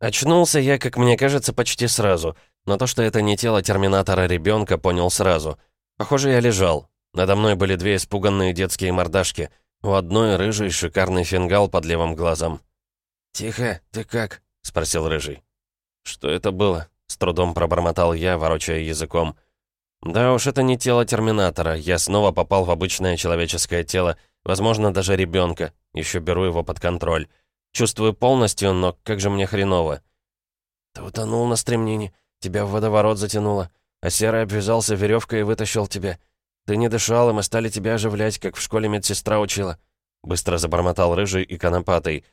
Очнулся я, как мне кажется, почти сразу, но то, что это не тело терминатора ребенка, понял сразу. Похоже, я лежал. Надо мной были две испуганные детские мордашки. У одной рыжий шикарный фингал под левым глазом. «Тихо, ты как?» — спросил рыжий. «Что это было?» — с трудом пробормотал я, ворочая языком. «Да уж, это не тело Терминатора. Я снова попал в обычное человеческое тело, возможно, даже ребенка. Еще беру его под контроль. Чувствую полностью, но как же мне хреново». «Ты утонул на стремнине, тебя в водоворот затянуло, а Серый обвязался веревкой и вытащил тебя. Ты не дышал, и мы стали тебя оживлять, как в школе медсестра учила». Быстро забормотал рыжий и конопатый.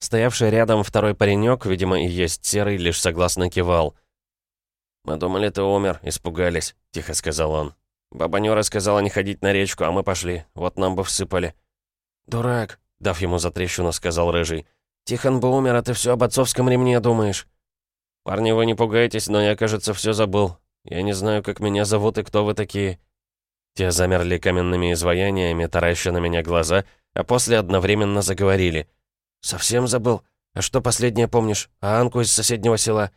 Стоявший рядом второй паренек, видимо, и есть серый, лишь согласно кивал. «Мы думали, ты умер, испугались», — тихо сказал он. «Баба Нюра сказала не ходить на речку, а мы пошли. Вот нам бы всыпали». «Дурак», — дав ему за трещину, сказал Рыжий. «Тихон бы умер, а ты все об отцовском ремне думаешь». «Парни, вы не пугайтесь, но я, кажется, все забыл. Я не знаю, как меня зовут и кто вы такие». Те замерли каменными изваяниями, тараща на меня глаза, а после одновременно заговорили. «Совсем забыл? А что последнее помнишь? А Анку из соседнего села?»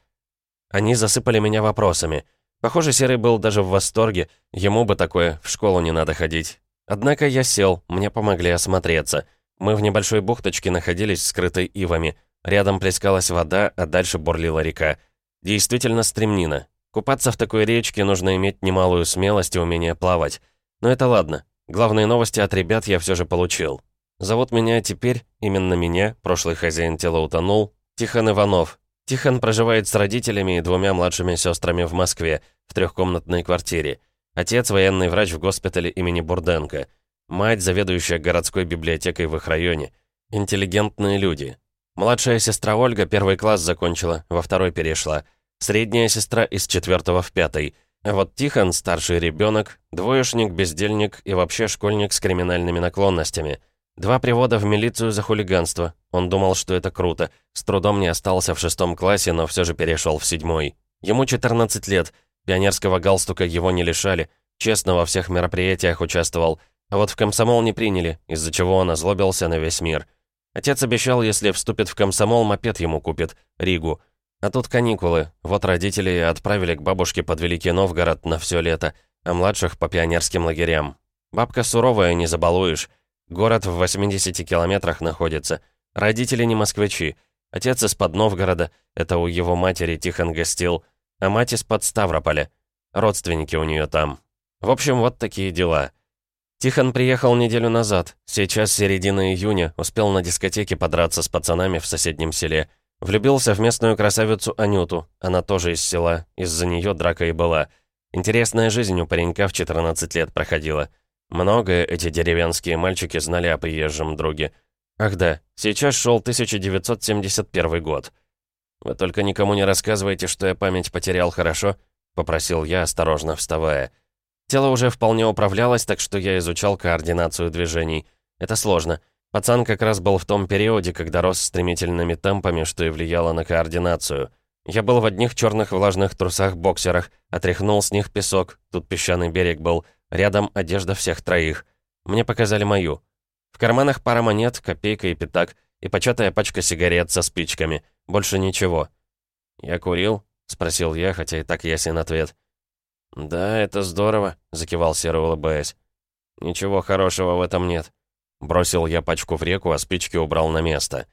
Они засыпали меня вопросами. Похоже, Серый был даже в восторге. Ему бы такое, в школу не надо ходить. Однако я сел, мне помогли осмотреться. Мы в небольшой бухточке находились, скрытой ивами. Рядом плескалась вода, а дальше бурлила река. Действительно стремнина. Купаться в такой речке нужно иметь немалую смелость и умение плавать. Но это ладно. Главные новости от ребят я все же получил. Зовут меня теперь, именно меня, прошлый хозяин тела утонул, Тихон Иванов. Тихон проживает с родителями и двумя младшими сестрами в Москве, в трехкомнатной квартире. Отец – военный врач в госпитале имени Бурденко. Мать – заведующая городской библиотекой в их районе. Интеллигентные люди. Младшая сестра Ольга первый класс закончила, во второй перешла. Средняя сестра из четвертого в пятый. А вот Тихон – старший ребенок, двоечник, бездельник и вообще школьник с криминальными наклонностями – Два привода в милицию за хулиганство. Он думал, что это круто. С трудом не остался в шестом классе, но все же перешел в седьмой. Ему 14 лет. Пионерского галстука его не лишали. Честно во всех мероприятиях участвовал. А вот в комсомол не приняли, из-за чего он озлобился на весь мир. Отец обещал, если вступит в комсомол, мопед ему купит, Ригу. А тут каникулы. Вот родители отправили к бабушке под Великий Новгород на все лето, а младших по пионерским лагерям. Бабка суровая, не забалуешь. Город в 80 километрах находится. Родители не москвичи. Отец из-под Новгорода, это у его матери Тихон гостил, а мать из-под Ставрополя. Родственники у нее там. В общем, вот такие дела. Тихон приехал неделю назад. Сейчас середина июня, успел на дискотеке подраться с пацанами в соседнем селе. Влюбился в местную красавицу Анюту. Она тоже из села. Из-за нее драка и была. Интересная жизнь у паренька в 14 лет проходила. Многое эти деревенские мальчики знали о приезжем друге. Ах да, сейчас шел 1971 год. «Вы только никому не рассказывайте, что я память потерял, хорошо?» — попросил я, осторожно вставая. Тело уже вполне управлялось, так что я изучал координацию движений. Это сложно. Пацан как раз был в том периоде, когда рос стремительными темпами, что и влияло на координацию. Я был в одних черных влажных трусах-боксерах, отряхнул с них песок, тут песчаный берег был — Рядом одежда всех троих. Мне показали мою. В карманах пара монет, копейка и пятак, и початая пачка сигарет со спичками. Больше ничего. «Я курил?» — спросил я, хотя и так ясен ответ. «Да, это здорово», — закивал Серый, улыбаясь. «Ничего хорошего в этом нет». Бросил я пачку в реку, а спички убрал на место.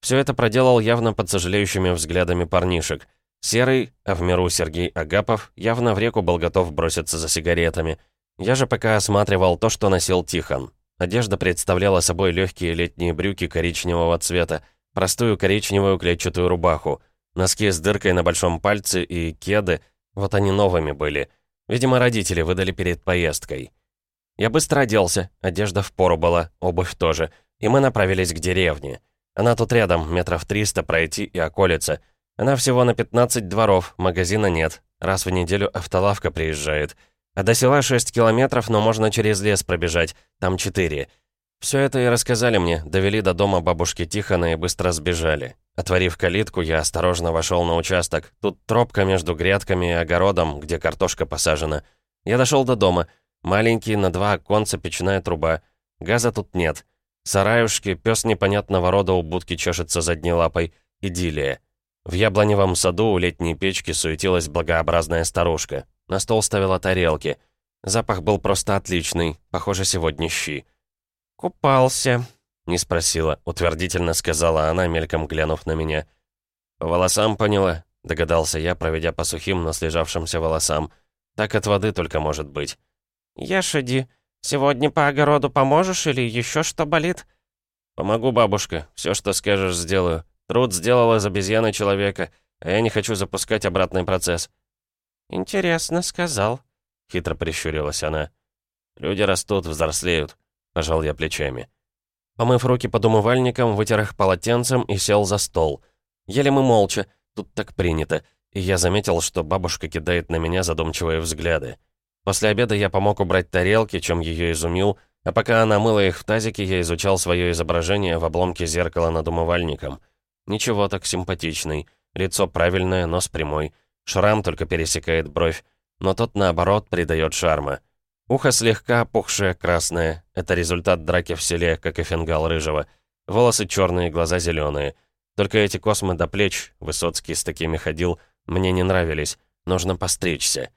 Все это проделал явно под сожалеющими взглядами парнишек. Серый, а в миру Сергей Агапов, явно в реку был готов броситься за сигаретами — я же пока осматривал то, что носил Тихон. Одежда представляла собой легкие летние брюки коричневого цвета, простую коричневую клетчатую рубаху, носки с дыркой на большом пальце и кеды, вот они новыми были. Видимо, родители выдали перед поездкой. Я быстро оделся, одежда в пору была, обувь тоже, и мы направились к деревне. Она тут рядом, метров триста пройти и околиться. Она всего на 15 дворов, магазина нет, раз в неделю автолавка приезжает — а до села 6 километров, но можно через лес пробежать, там 4. Все это и рассказали мне, довели до дома бабушки Тихона и быстро сбежали. Отворив калитку, я осторожно вошел на участок. Тут тропка между грядками и огородом, где картошка посажена. Я дошел до дома. Маленький, на два оконца печная труба. Газа тут нет. Сараюшки, пес непонятного рода у будки чешется задней лапой. Идиллия. В яблоневом саду у летней печки суетилась благообразная старушка. На стол ставила тарелки. Запах был просто отличный, похоже, сегодня щи. «Купался», — не спросила, утвердительно сказала она, мельком глянув на меня. «По волосам поняла», — догадался я, проведя по сухим, но слежавшимся волосам. «Так от воды только может быть». «Ешиди, сегодня по огороду поможешь или еще что болит?» «Помогу, бабушка. Все, что скажешь, сделаю. Труд сделал из обезьяны человека, а я не хочу запускать обратный процесс». «Интересно сказал», — хитро прищурилась она. «Люди растут, взрослеют», — пожал я плечами. Помыв руки под умывальником, вытер их полотенцем и сел за стол. Ели мы молча, тут так принято, и я заметил, что бабушка кидает на меня задумчивые взгляды. После обеда я помог убрать тарелки, чем ее изумил, а пока она мыла их в тазике, я изучал свое изображение в обломке зеркала над умывальником. Ничего так симпатичный. Лицо правильное, нос прямой. Шрам только пересекает бровь, но тот, наоборот, придает шарма. Ухо слегка опухшее, красное. Это результат драки в селе, как и фингал рыжего. Волосы черные, глаза зеленые. Только эти космы до плеч, Высоцкий с такими ходил, мне не нравились. Нужно постричься.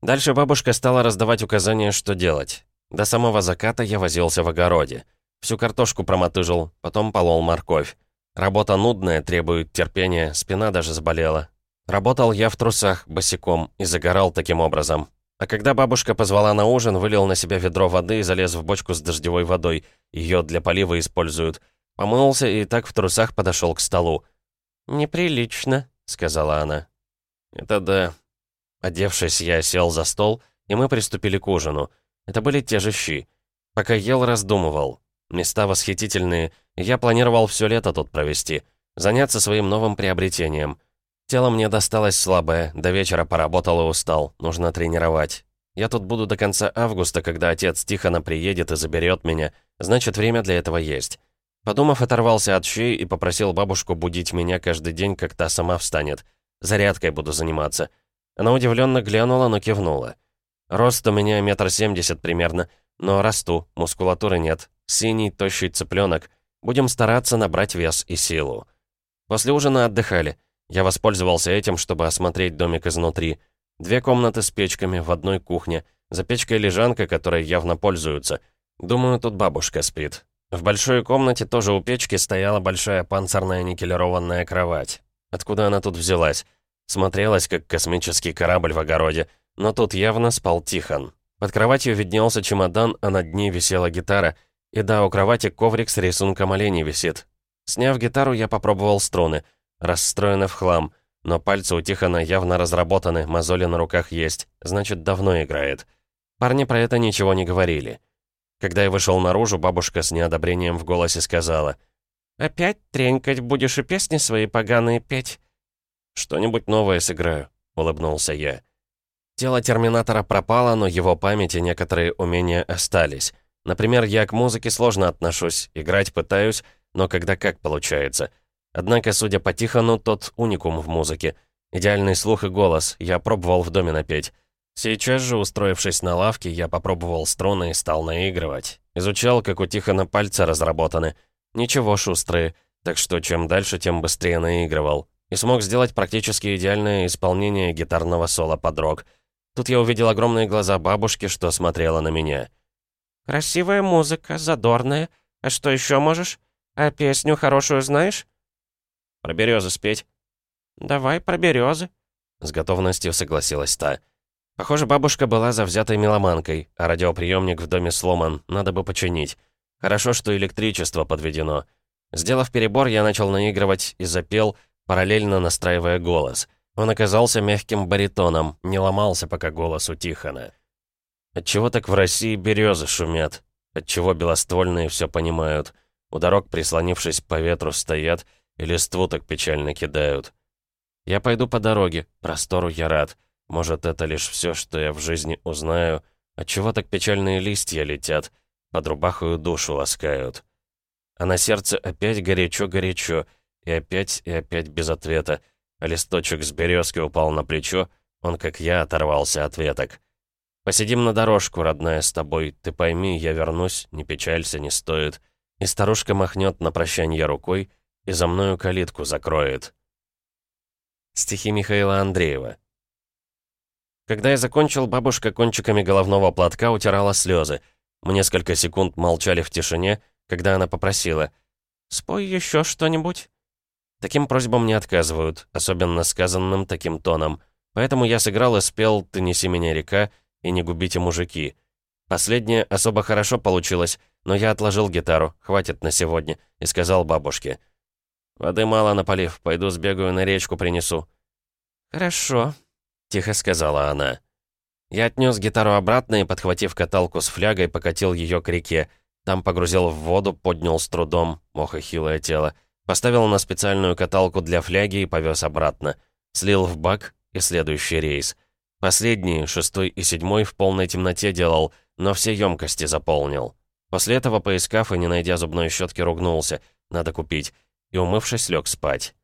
Дальше бабушка стала раздавать указания, что делать. До самого заката я возился в огороде. Всю картошку промотыжил, потом полол морковь. Работа нудная, требует терпения, спина даже заболела. Работал я в трусах, босиком, и загорал таким образом. А когда бабушка позвала на ужин, вылил на себя ведро воды и залез в бочку с дождевой водой. Ее для полива используют. Помылся и так в трусах подошел к столу. «Неприлично», — сказала она. «Это да». Одевшись, я сел за стол, и мы приступили к ужину — это были те же щи. Пока ел, раздумывал. Места восхитительные. Я планировал все лето тут провести. Заняться своим новым приобретением. Тело мне досталось слабое. До вечера поработал и устал. Нужно тренировать. Я тут буду до конца августа, когда отец Тихона приедет и заберет меня. Значит, время для этого есть. Подумав, оторвался от щей и попросил бабушку будить меня каждый день, как та сама встанет. Зарядкой буду заниматься. Она удивленно глянула, но кивнула. Рост у меня метр семьдесят примерно, но расту, мускулатуры нет. Синий, тощий цыпленок. Будем стараться набрать вес и силу. После ужина отдыхали. Я воспользовался этим, чтобы осмотреть домик изнутри. Две комнаты с печками, в одной кухне. За печкой лежанка, которой явно пользуются. Думаю, тут бабушка спит. В большой комнате тоже у печки стояла большая панцирная никелированная кровать. Откуда она тут взялась? Смотрелась, как космический корабль в огороде. Но тут явно спал Тихон. Под кроватью виднелся чемодан, а над ней висела гитара. И да, у кровати коврик с рисунком оленей висит. Сняв гитару, я попробовал струны. Расстроены в хлам. Но пальцы у Тихона явно разработаны, мозоли на руках есть. Значит, давно играет. Парни про это ничего не говорили. Когда я вышел наружу, бабушка с неодобрением в голосе сказала. «Опять тренькать будешь и песни свои поганые петь?» «Что-нибудь новое сыграю», — улыбнулся я. Тело Терминатора пропало, но его память и некоторые умения остались. Например, я к музыке сложно отношусь, играть пытаюсь, но когда как получается. Однако, судя по Тихону, тот уникум в музыке. Идеальный слух и голос, я пробовал в доме напеть. Сейчас же, устроившись на лавке, я попробовал струны и стал наигрывать. Изучал, как у Тихона пальцы разработаны. Ничего шустрые, так что чем дальше, тем быстрее наигрывал. И смог сделать практически идеальное исполнение гитарного соло под рок — Тут я увидел огромные глаза бабушки, что смотрела на меня. «Красивая музыка, задорная. А что еще можешь? А песню хорошую знаешь?» «Про березы спеть». «Давай про березы», — с готовностью согласилась та. Похоже, бабушка была завзятой меломанкой, а радиоприемник в доме сломан, надо бы починить. Хорошо, что электричество подведено. Сделав перебор, я начал наигрывать и запел, параллельно настраивая голос — он оказался мягким баритоном, не ломался, пока голос у Тихона. Отчего так в России березы шумят? Отчего белоствольные все понимают? У дорог, прислонившись по ветру, стоят и листву так печально кидают. Я пойду по дороге, простору я рад. Может, это лишь все, что я в жизни узнаю. Отчего так печальные листья летят, под рубахою душу ласкают. А на сердце опять горячо-горячо, и опять и опять без ответа — Листочек с березки упал на плечо, он, как я, оторвался от веток. «Посидим на дорожку, родная, с тобой. Ты пойми, я вернусь, не печалься, не стоит». И старушка махнет на прощанье рукой и за мною калитку закроет. Стихи Михаила Андреева. Когда я закончил, бабушка кончиками головного платка утирала слезы. Мы несколько секунд молчали в тишине, когда она попросила «Спой еще что-нибудь». Таким просьбам не отказывают, особенно сказанным таким тоном. Поэтому я сыграл и спел «Ты неси меня, река» и «Не губите мужики». Последнее особо хорошо получилось, но я отложил гитару, хватит на сегодня, и сказал бабушке. «Воды мало напалив, пойду сбегаю на речку принесу». «Хорошо», — тихо сказала она. Я отнес гитару обратно и, подхватив каталку с флягой, покатил ее к реке. Там погрузил в воду, поднял с трудом, ох и хилое тело. Поставил на специальную каталку для фляги и повез обратно. Слил в бак и следующий рейс. Последний, шестой и седьмой в полной темноте делал, но все емкости заполнил. После этого, поискав и не найдя зубной щетки, ругнулся. Надо купить. И, умывшись, лег спать.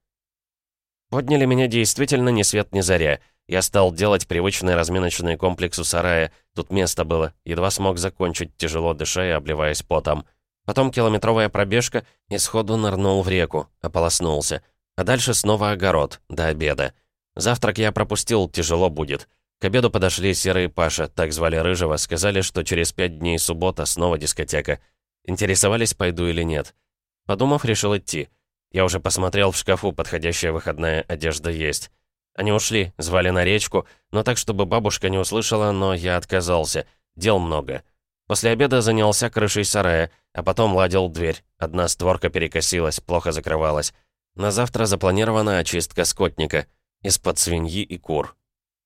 Подняли меня действительно ни свет ни заря. Я стал делать привычный разминочный комплекс у сарая. Тут место было. Едва смог закончить, тяжело дыша и обливаясь потом. Потом километровая пробежка и сходу нырнул в реку, ополоснулся. А дальше снова огород, до обеда. Завтрак я пропустил, тяжело будет. К обеду подошли Серый Паша, так звали Рыжего, сказали, что через пять дней суббота, снова дискотека. Интересовались, пойду или нет. Подумав, решил идти. Я уже посмотрел в шкафу, подходящая выходная одежда есть. Они ушли, звали на речку, но так, чтобы бабушка не услышала, но я отказался. Дел много. После обеда занялся крышей сарая, а потом ладил дверь. Одна створка перекосилась, плохо закрывалась. На завтра запланирована очистка скотника. Из-под свиньи и кур.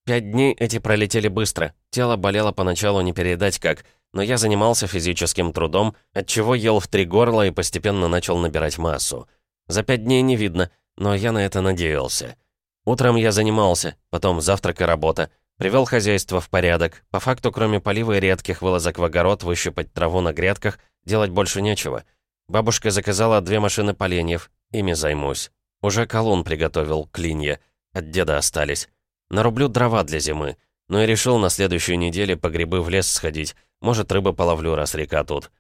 Пять дней эти пролетели быстро. Тело болело поначалу не передать как, но я занимался физическим трудом, отчего ел в три горла и постепенно начал набирать массу. За пять дней не видно, но я на это надеялся. Утром я занимался, потом завтрак и работа. Привел хозяйство в порядок. По факту, кроме полива и редких вылазок в огород, выщипать траву на грядках, делать больше нечего. Бабушка заказала две машины поленьев. Ими займусь. Уже колун приготовил, клинья. От деда остались. Нарублю дрова для зимы. Но и решил на следующей неделе по грибы в лес сходить. Может, рыбы половлю, раз река тут.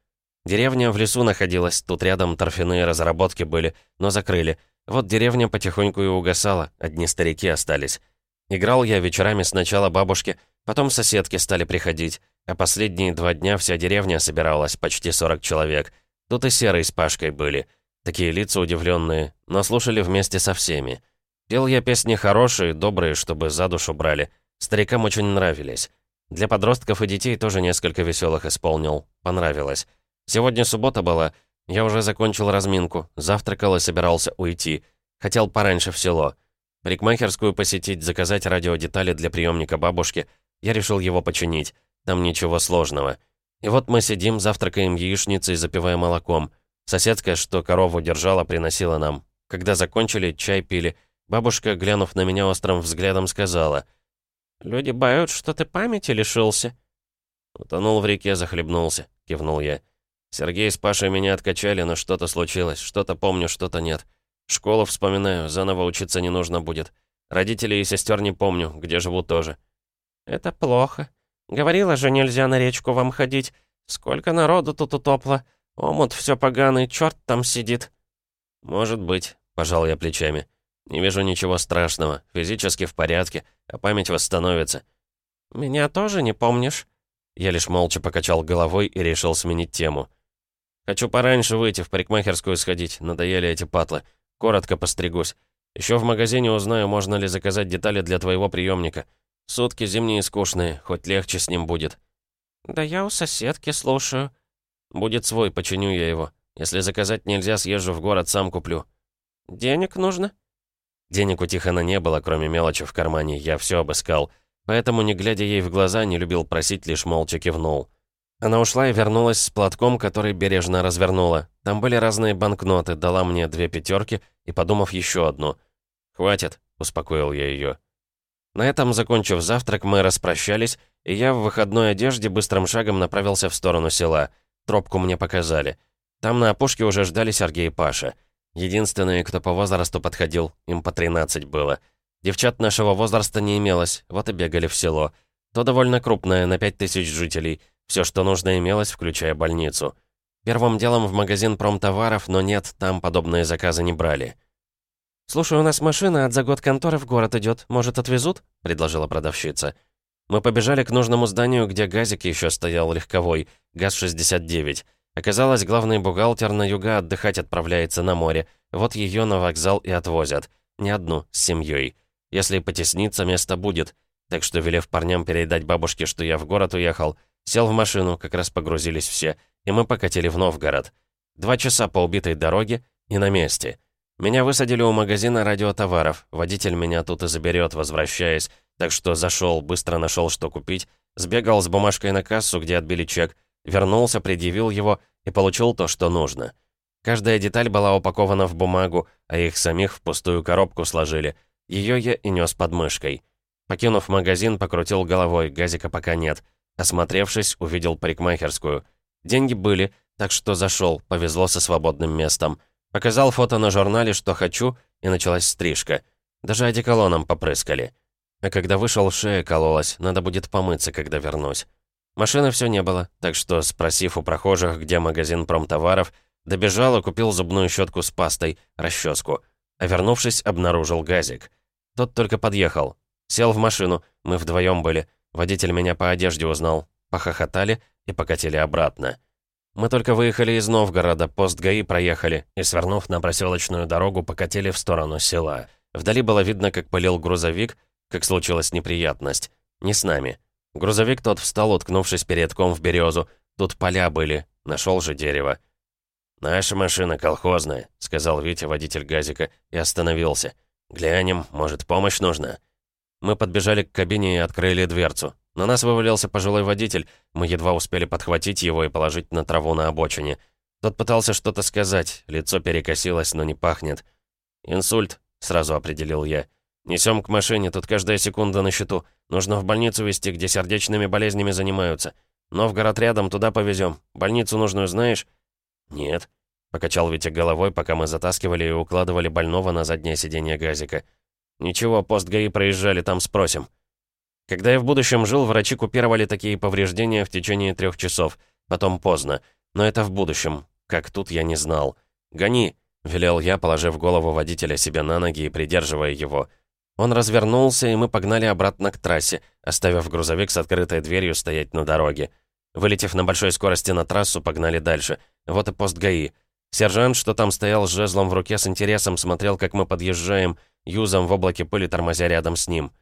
Деревня в лесу находилась, тут рядом торфяные разработки были, но закрыли. Вот деревня потихоньку и угасала, одни старики остались. Играл я вечерами сначала бабушке, потом соседки стали приходить, а последние два дня вся деревня собиралась, почти 40 человек. Тут и Серый с Пашкой были. Такие лица удивленные, но слушали вместе со всеми. Пел я песни хорошие, добрые, чтобы за душу брали. Старикам очень нравились. Для подростков и детей тоже несколько веселых исполнил. Понравилось. Сегодня суббота была. Я уже закончил разминку, завтракал и собирался уйти. Хотел пораньше в село. Парикмахерскую посетить, заказать радиодетали для приемника бабушки. Я решил его починить. Там ничего сложного. И вот мы сидим, завтракаем яичницей, запивая молоком. Соседская, что корову держала, приносила нам. Когда закончили, чай пили. Бабушка, глянув на меня острым взглядом, сказала. «Люди боют, что ты памяти лишился». «Утонул в реке, захлебнулся», — кивнул я. «Сергей с Пашей меня откачали, но что-то случилось. Что-то помню, что-то нет. Школу вспоминаю, заново учиться не нужно будет. Родителей и сестер не помню, где живу тоже. Это плохо. Говорила же, нельзя на речку вам ходить. Сколько народу тут утопло. Омут все поганый, черт там сидит. Может быть, пожал я плечами. Не вижу ничего страшного. Физически в порядке, а память восстановится. Меня тоже не помнишь? Я лишь молча покачал головой и решил сменить тему. Хочу пораньше выйти в парикмахерскую сходить, надоели эти патлы. Коротко постригусь. Еще в магазине узнаю, можно ли заказать детали для твоего приемника. Сутки зимние скучные, хоть легче с ним будет». «Да я у соседки слушаю». «Будет свой, починю я его. Если заказать нельзя, съезжу в город, сам куплю». «Денег нужно?» Денег у Тихона не было, кроме мелочи в кармане, я все обыскал. Поэтому, не глядя ей в глаза, не любил просить, лишь молча кивнул. Она ушла и вернулась с платком, который бережно развернула. Там были разные банкноты, дала мне две пятерки и, подумав, еще одну. «Хватит», — успокоил я ее. На этом, закончив завтрак, мы распрощались, и я в выходной одежде быстрым шагом направился в сторону села. Тропку мне показали. Там на опушке уже ждали Сергей и Паша. Единственные, кто по возрасту подходил, им по 13 было. Девчат нашего возраста не имелось, вот и бегали в село. То довольно крупное, на 5000 жителей — все, что нужно, имелось, включая больницу. Первым делом в магазин промтоваров, но нет, там подобные заказы не брали. «Слушай, у нас машина от за год конторы в город идет. Может, отвезут?» — предложила продавщица. Мы побежали к нужному зданию, где газик еще стоял легковой, ГАЗ-69. Оказалось, главный бухгалтер на юга отдыхать отправляется на море. Вот ее на вокзал и отвозят. Не одну, с семьей. Если потесниться, место будет. Так что, велев парням передать бабушке, что я в город уехал, сел в машину, как раз погрузились все, и мы покатили в Новгород. Два часа по убитой дороге и на месте. Меня высадили у магазина радиотоваров. Водитель меня тут и заберет, возвращаясь. Так что зашел, быстро нашел, что купить. Сбегал с бумажкой на кассу, где отбили чек. Вернулся, предъявил его и получил то, что нужно. Каждая деталь была упакована в бумагу, а их самих в пустую коробку сложили. Ее я и нес под мышкой. Покинув магазин, покрутил головой, газика пока нет. Осмотревшись, увидел парикмахерскую. Деньги были, так что зашел, повезло со свободным местом. Показал фото на журнале, что хочу, и началась стрижка. Даже одеколоном попрыскали. А когда вышел, шея кололась, надо будет помыться, когда вернусь. Машины все не было, так что, спросив у прохожих, где магазин промтоваров, добежал и купил зубную щетку с пастой, расческу. А вернувшись, обнаружил газик. Тот только подъехал, Сел в машину, мы вдвоем были. Водитель меня по одежде узнал. Похохотали и покатили обратно. Мы только выехали из Новгорода, пост ГАИ проехали и, свернув на проселочную дорогу, покатили в сторону села. Вдали было видно, как пылил грузовик, как случилась неприятность. Не с нами. Грузовик тот встал, уткнувшись передком в березу. Тут поля были, нашел же дерево. «Наша машина колхозная», — сказал Витя, водитель газика, и остановился. «Глянем, может, помощь нужна?» Мы подбежали к кабине и открыли дверцу. На нас вывалился пожилой водитель, мы едва успели подхватить его и положить на траву на обочине. Тот пытался что-то сказать, лицо перекосилось, но не пахнет. «Инсульт», — сразу определил я. «Несем к машине, тут каждая секунда на счету. Нужно в больницу везти, где сердечными болезнями занимаются. Но в город рядом, туда повезем. Больницу нужную знаешь?» «Нет», — покачал Витя головой, пока мы затаскивали и укладывали больного на заднее сиденье газика. «Ничего, пост ГАИ проезжали, там спросим». Когда я в будущем жил, врачи купировали такие повреждения в течение трех часов. Потом поздно. Но это в будущем. Как тут, я не знал. «Гони!» — велел я, положив голову водителя себе на ноги и придерживая его. Он развернулся, и мы погнали обратно к трассе, оставив грузовик с открытой дверью стоять на дороге. Вылетев на большой скорости на трассу, погнали дальше. Вот и пост ГАИ. Сержант, что там стоял с жезлом в руке, с интересом смотрел, как мы подъезжаем, юзом в облаке пыли тормозя рядом с ним.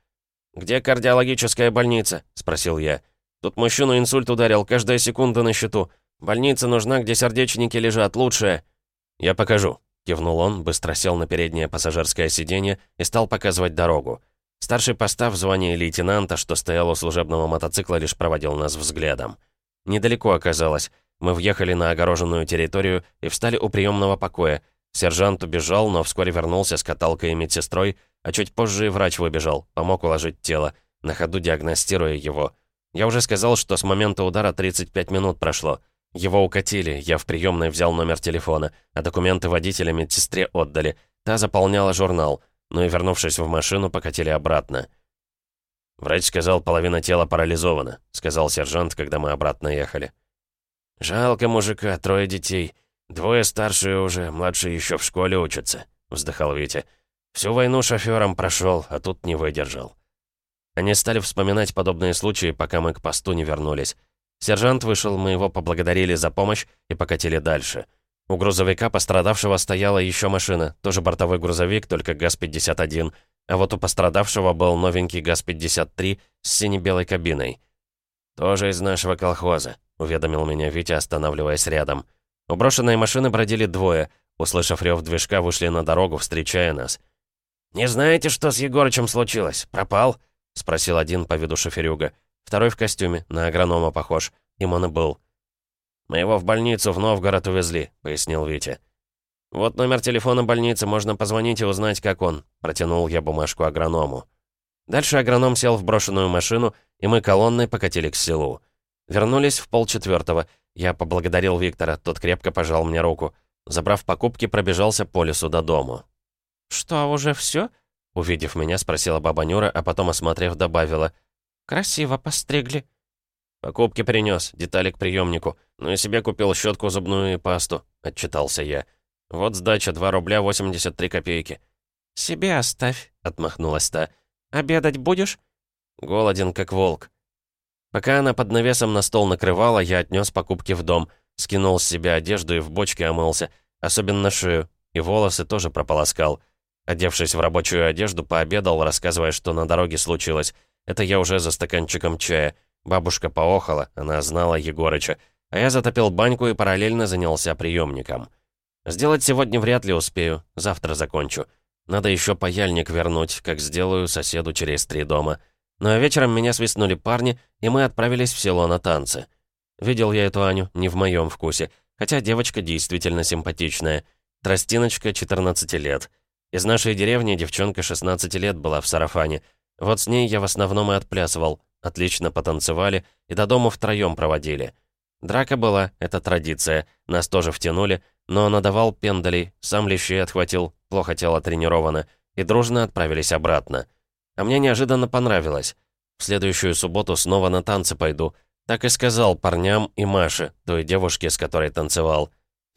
«Где кардиологическая больница?» — спросил я. «Тут мужчину инсульт ударил, каждая секунда на счету. Больница нужна, где сердечники лежат, лучшая». «Я покажу», — кивнул он, быстро сел на переднее пассажирское сиденье и стал показывать дорогу. Старший постав в лейтенанта, что стоял у служебного мотоцикла, лишь проводил нас взглядом. Недалеко оказалось. Мы въехали на огороженную территорию и встали у приемного покоя. Сержант убежал, но вскоре вернулся с каталкой и медсестрой, а чуть позже и врач выбежал, помог уложить тело, на ходу диагностируя его. Я уже сказал, что с момента удара 35 минут прошло. Его укатили, я в приемной взял номер телефона, а документы водителя медсестре отдали. Та заполняла журнал, ну и, вернувшись в машину, покатили обратно. «Врач сказал, половина тела парализована», — сказал сержант, когда мы обратно ехали. «Жалко мужика, трое детей. Двое старшие уже, младшие еще в школе учатся», — вздыхал Витя. «Всю войну шофером прошел, а тут не выдержал». Они стали вспоминать подобные случаи, пока мы к посту не вернулись. Сержант вышел, мы его поблагодарили за помощь и покатили дальше. У грузовика пострадавшего стояла еще машина, тоже бортовой грузовик, только ГАЗ-51, а вот у пострадавшего был новенький ГАЗ-53 с сине-белой кабиной. «Тоже из нашего колхоза», уведомил меня Витя, останавливаясь рядом. У брошенной машины бродили двое. Услышав рев движка, вышли на дорогу, встречая нас. «Не знаете, что с Егорычем случилось? Пропал?» — спросил один по виду шоферюга. Второй в костюме, на агронома похож. Им он и был. «Мы его в больницу в Новгород увезли», — пояснил Витя. «Вот номер телефона больницы, можно позвонить и узнать, как он», — протянул я бумажку агроному. Дальше агроном сел в брошенную машину, и мы колонной покатили к селу. Вернулись в полчетвертого. Я поблагодарил Виктора, тот крепко пожал мне руку. Забрав покупки, пробежался по лесу до дому. «Что, уже все? Увидев меня, спросила баба Нюра, а потом, осмотрев, добавила. «Красиво постригли». «Покупки принес, детали к приемнику. Ну и себе купил щетку зубную и пасту», — отчитался я. «Вот сдача, 2 рубля 83 копейки». «Себе оставь», — отмахнулась та. «Обедать будешь?» «Голоден, как волк». Пока она под навесом на стол накрывала, я отнес покупки в дом, скинул с себя одежду и в бочке омылся, особенно шею, и волосы тоже прополоскал. Одевшись в рабочую одежду, пообедал, рассказывая, что на дороге случилось. Это я уже за стаканчиком чая. Бабушка поохала, она знала Егорыча. А я затопил баньку и параллельно занялся приемником. Сделать сегодня вряд ли успею, завтра закончу. Надо еще паяльник вернуть, как сделаю соседу через три дома. Ну а вечером меня свистнули парни, и мы отправились в село на танцы. Видел я эту Аню, не в моем вкусе, хотя девочка действительно симпатичная. Тростиночка, 14 лет. Из нашей деревни девчонка 16 лет была в сарафане. Вот с ней я в основном и отплясывал. Отлично потанцевали и до дома втроем проводили. Драка была, это традиция, нас тоже втянули, но надавал пендалей, сам лещей отхватил, плохо тело тренировано, и дружно отправились обратно. А мне неожиданно понравилось. В следующую субботу снова на танцы пойду. Так и сказал парням и Маше, той девушке, с которой танцевал.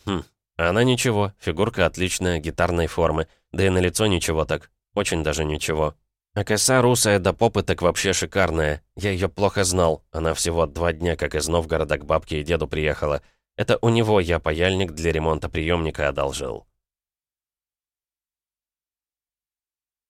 Хм, она ничего, фигурка отличная, гитарной формы, да и на лицо ничего так, очень даже ничего. А коса русая до попы так вообще шикарная. Я ее плохо знал. Она всего два дня как из Новгорода к бабке и деду приехала. Это у него я паяльник для ремонта приемника одолжил.